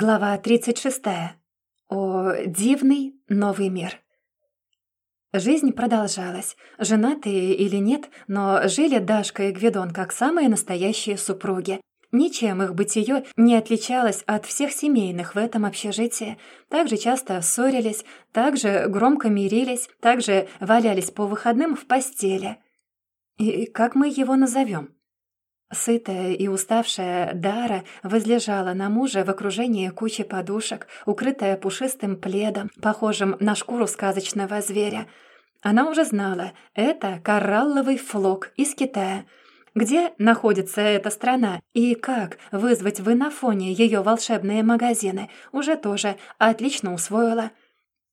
Глава 36. О дивный новый мир. Жизнь продолжалась. Женатые или нет, но жили Дашка и Гвидон как самые настоящие супруги. Ничем их бытие не отличалось от всех семейных в этом общежитии. Также часто ссорились, также громко мирились, также валялись по выходным в постели. И как мы его назовем? Сытая и уставшая Дара возлежала на мужа в окружении кучи подушек, укрытая пушистым пледом, похожим на шкуру сказочного зверя. Она уже знала, это коралловый флок из Китая. Где находится эта страна и как вызвать в инофоне ее волшебные магазины, уже тоже отлично усвоила.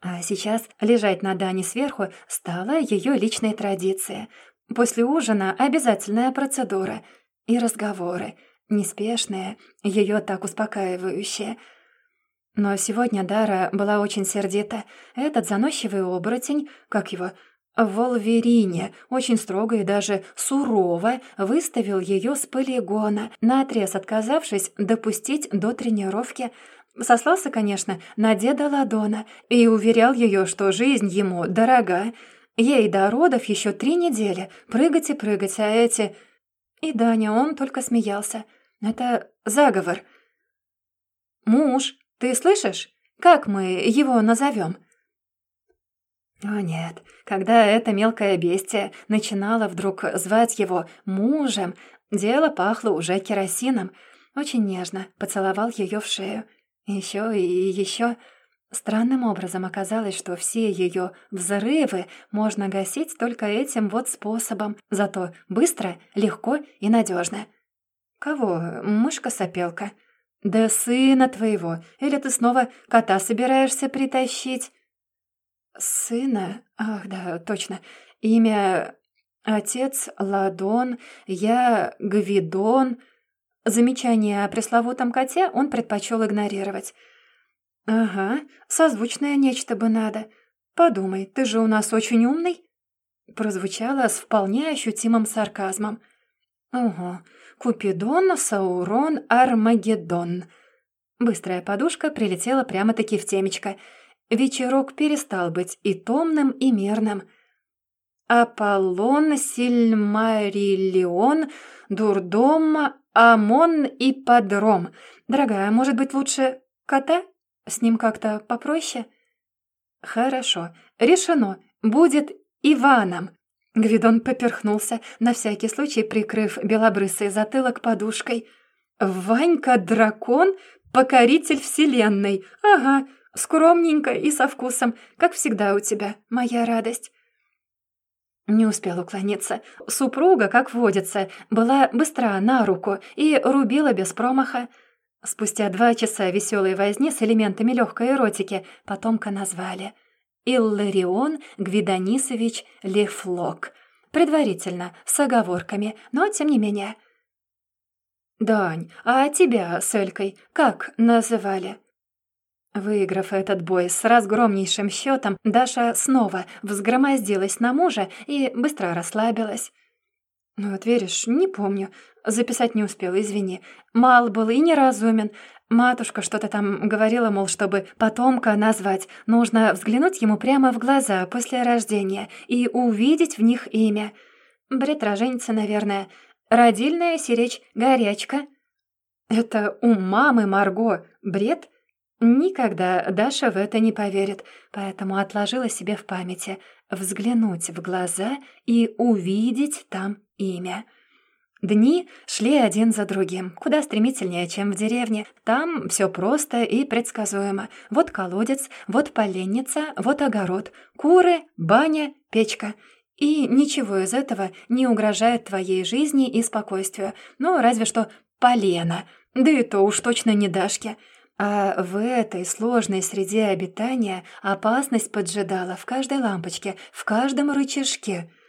А сейчас лежать на Дане сверху стала ее личной традицией. После ужина обязательная процедура — и разговоры, неспешные, ее так успокаивающие. Но сегодня Дара была очень сердита. Этот заносчивый оборотень, как его, Волверине, очень строго и даже сурово выставил ее с полигона, наотрез отказавшись допустить до тренировки. Сослался, конечно, на деда Ладона и уверял ее, что жизнь ему дорога. Ей до родов еще три недели, прыгать и прыгать, а эти и Даня, он только смеялся. Это заговор. «Муж, ты слышишь? Как мы его назовем?» О нет, когда эта мелкая бестия начинала вдруг звать его мужем, дело пахло уже керосином. Очень нежно поцеловал ее в шею. Еще и еще. Странным образом оказалось, что все ее взрывы можно гасить только этим вот способом, зато быстро, легко и надежно. «Кого? Мышка-сопелка?» «Да сына твоего! Или ты снова кота собираешься притащить?» «Сына? Ах, да, точно. Имя Отец Ладон, я Гвидон». Замечание о пресловутом коте он предпочел игнорировать – «Ага, созвучное нечто бы надо. Подумай, ты же у нас очень умный?» Прозвучало с вполне ощутимым сарказмом. «Ого, Купидон, Саурон, Армагеддон». Быстрая подушка прилетела прямо-таки в темечко. Вечерок перестал быть и томным, и мерным. Аполлон, Сильмариллион, Дурдом, Амон и Подром. Дорогая, может быть, лучше кота?» С ним как-то попроще?» «Хорошо. Решено. Будет Иваном». Гвидон поперхнулся, на всякий случай прикрыв белобрысый затылок подушкой. «Ванька-дракон? Покоритель вселенной. Ага, скромненько и со вкусом, как всегда у тебя, моя радость». Не успел уклониться. Супруга, как водится, была быстра на руку и рубила без промаха. Спустя два часа веселой возни с элементами легкой эротики потомка назвали Илларион Гвидонисович Лефлок. Предварительно, с оговорками, но тем не менее. «Дань, а тебя с Элькой как называли?» Выиграв этот бой с разгромнейшим счетом, Даша снова взгромоздилась на мужа и быстро расслабилась. «Ну вот веришь, не помню. Записать не успела, извини. Мал был и неразумен. Матушка что-то там говорила, мол, чтобы потомка назвать, нужно взглянуть ему прямо в глаза после рождения и увидеть в них имя. Бред роженица, наверное. Родильная сиречь горячка. Это у мамы Марго бред? Никогда Даша в это не поверит, поэтому отложила себе в памяти взглянуть в глаза и увидеть там имя. Дни шли один за другим, куда стремительнее, чем в деревне. Там все просто и предсказуемо. Вот колодец, вот поленница, вот огород, куры, баня, печка. И ничего из этого не угрожает твоей жизни и спокойствию. Ну, разве что полено. Да и то уж точно не Дашке. А в этой сложной среде обитания опасность поджидала в каждой лампочке, в каждом рычажке —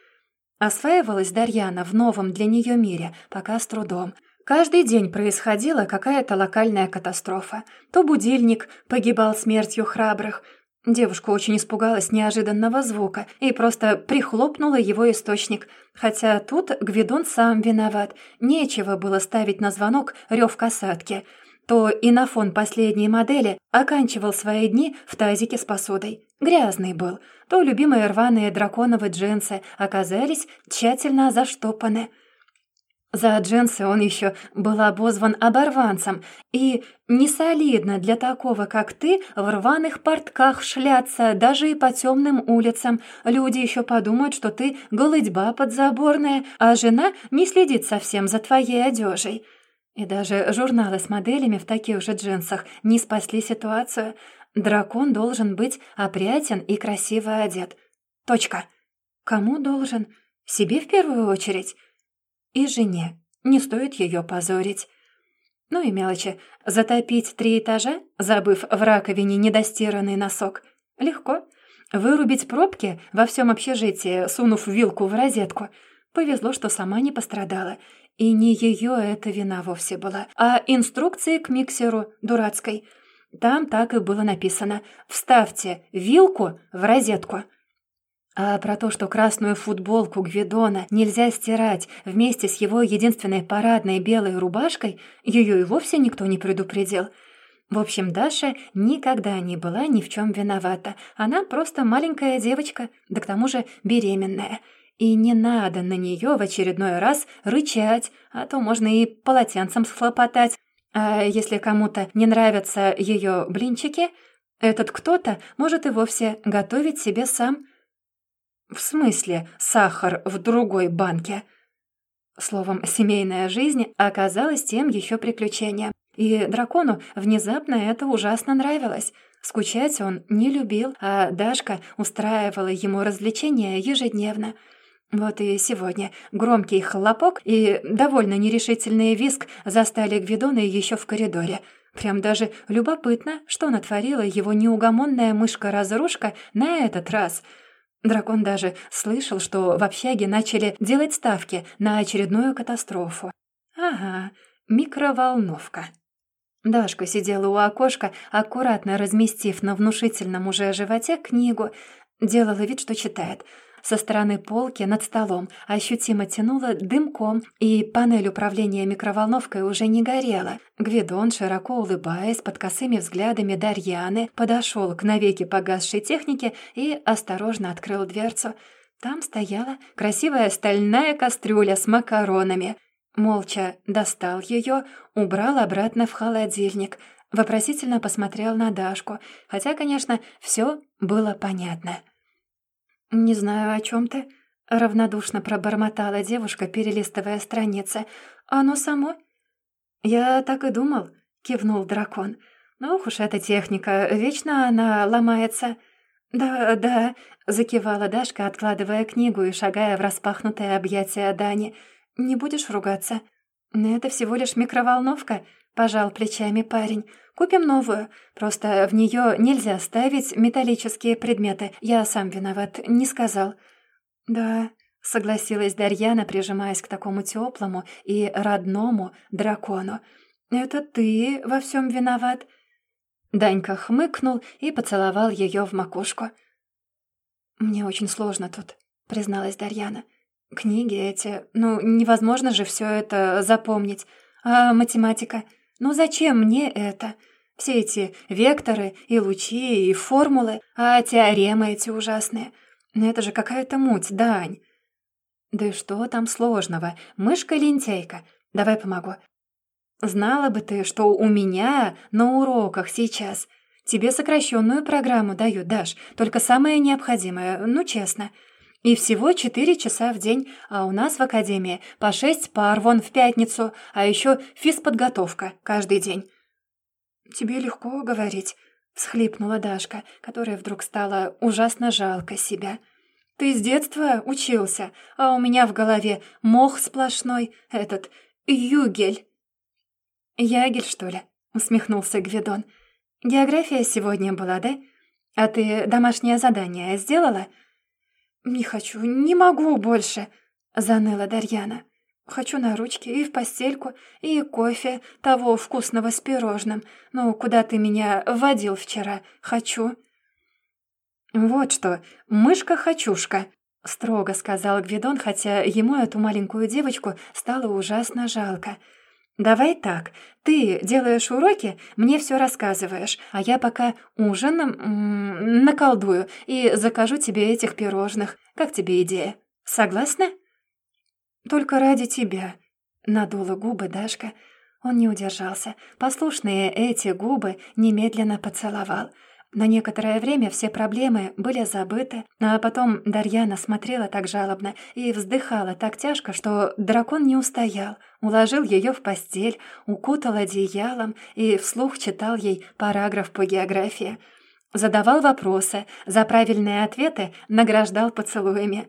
Осваивалась Дарьяна в новом для нее мире, пока с трудом. Каждый день происходила какая-то локальная катастрофа. То будильник погибал смертью храбрых. Девушка очень испугалась неожиданного звука и просто прихлопнула его источник. Хотя тут Гвидон сам виноват. Нечего было ставить на звонок рев касатки. То и на фон последней модели оканчивал свои дни в тазике с посудой. Грязный был, то любимые рваные драконовые джинсы оказались тщательно заштопаны. За джинсы он еще был обозван оборванцем, и не солидно для такого, как ты, в рваных портках шляться даже и по темным улицам. Люди еще подумают, что ты голыдьба подзаборная, а жена не следит совсем за твоей одежей. И даже журналы с моделями в таких же джинсах не спасли ситуацию. Дракон должен быть опрятен и красиво одет. Точка. Кому должен? Себе в первую очередь? И жене. Не стоит ее позорить. Ну и мелочи. Затопить три этажа, забыв в раковине недостиранный носок. Легко. Вырубить пробки во всем общежитии, сунув вилку в розетку. Повезло, что сама не пострадала. И не ее эта вина вовсе была, а инструкции к миксеру дурацкой. Там так и было написано «Вставьте вилку в розетку». А про то, что красную футболку Гвидона нельзя стирать вместе с его единственной парадной белой рубашкой, ее и вовсе никто не предупредил. В общем, Даша никогда не была ни в чем виновата. Она просто маленькая девочка, да к тому же беременная. И не надо на нее в очередной раз рычать, а то можно и полотенцем схлопотать. А если кому-то не нравятся ее блинчики, этот кто-то может и вовсе готовить себе сам – «В смысле сахар в другой банке?» Словом, семейная жизнь оказалась тем еще приключением. И дракону внезапно это ужасно нравилось. Скучать он не любил, а Дашка устраивала ему развлечения ежедневно. Вот и сегодня громкий хлопок и довольно нерешительный виск застали Гвидона еще в коридоре. Прям даже любопытно, что натворила его неугомонная мышка-разрушка на этот раз — Дракон даже слышал, что в общаге начали делать ставки на очередную катастрофу. Ага, микроволновка. Дашка сидела у окошка, аккуратно разместив на внушительном уже животе книгу, делала вид, что читает — со стороны полки над столом ощутимо тянуло дымком, и панель управления микроволновкой уже не горела. Гвидон, широко улыбаясь под косыми взглядами Дарьяны, подошел к навеки погасшей технике и осторожно открыл дверцу. Там стояла красивая стальная кастрюля с макаронами. Молча достал ее, убрал обратно в холодильник, вопросительно посмотрел на Дашку, хотя, конечно, все было понятно. «Не знаю, о чем ты», — равнодушно пробормотала девушка, перелистывая страницы. «Оно само?» «Я так и думал», — кивнул дракон. «Ну уж эта техника, вечно она ломается». «Да, да», — закивала Дашка, откладывая книгу и шагая в распахнутое объятие Дани. «Не будешь ругаться?» «Это всего лишь микроволновка», — пожал плечами парень. Купим новую. Просто в нее нельзя ставить металлические предметы. Я сам виноват, не сказал». «Да», — согласилась Дарьяна, прижимаясь к такому теплому и родному дракону. «Это ты во всем виноват». Данька хмыкнул и поцеловал ее в макушку. «Мне очень сложно тут», — призналась Дарьяна. «Книги эти... Ну, невозможно же все это запомнить. А математика? Ну, зачем мне это? Все эти векторы и лучи, и формулы, а теоремы эти ужасные. Ну это же какая-то муть, Дань. Да и что там сложного? Мышка-лентяйка. Давай помогу. Знала бы ты, что у меня на уроках сейчас. Тебе сокращенную программу дают, Даш, только самое необходимое, ну честно. И всего четыре часа в день, а у нас в академии по шесть пар вон в пятницу, а еще физподготовка каждый день. «Тебе легко говорить», — всхлипнула Дашка, которая вдруг стала ужасно жалко себя. «Ты с детства учился, а у меня в голове мох сплошной, этот югель». «Ягель, что ли?» — усмехнулся Гвидон. «География сегодня была, да? А ты домашнее задание сделала?» «Не хочу, не могу больше», — заныла Дарьяна. Хочу на ручки и в постельку, и кофе того вкусного с пирожным. Ну, куда ты меня водил вчера? Хочу». «Вот что, мышка-хочушка», — строго сказал Гвидон, хотя ему эту маленькую девочку стало ужасно жалко. «Давай так. Ты делаешь уроки, мне все рассказываешь, а я пока ужином наколдую и закажу тебе этих пирожных. Как тебе идея? Согласна?» «Только ради тебя», — надула губы Дашка. Он не удержался. Послушные эти губы немедленно поцеловал — на некоторое время все проблемы были забыты, а потом Дарьяна смотрела так жалобно и вздыхала так тяжко, что дракон не устоял, уложил ее в постель, укутал одеялом и вслух читал ей параграф по географии. Задавал вопросы, за правильные ответы награждал поцелуями.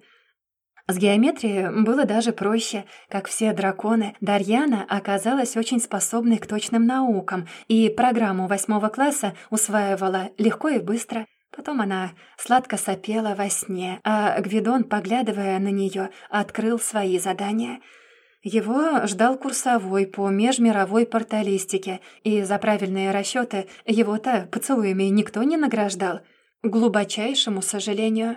С геометрией было даже проще. Как все драконы, Дарьяна оказалась очень способной к точным наукам и программу восьмого класса усваивала легко и быстро. Потом она сладко сопела во сне, а Гвидон, поглядывая на нее, открыл свои задания. Его ждал курсовой по межмировой порталистике, и за правильные расчеты его-то поцелуями никто не награждал. К глубочайшему сожалению.